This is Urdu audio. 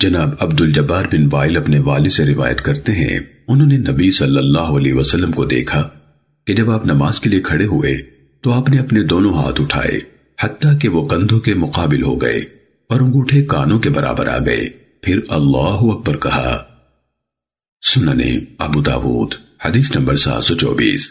جناب عبد الجبار بن وائل اپنے والد سے روایت کرتے ہیں، انہوں نے نبی صلی اللہ علیہ وسلم کو دیکھا کہ جب آپ نماز کے لیے کھڑے ہوئے تو آپ نے اپنے دونوں ہاتھ اٹھائے، حتیٰ کہ وہ کندھوں کے مقابل ہو گئے اور انگوٹھے کانوں کے برابر آ گئے۔ پھر اللہ اکبر کہا، سننے ابو داود، حدیث نمبر سات سو چوبیس۔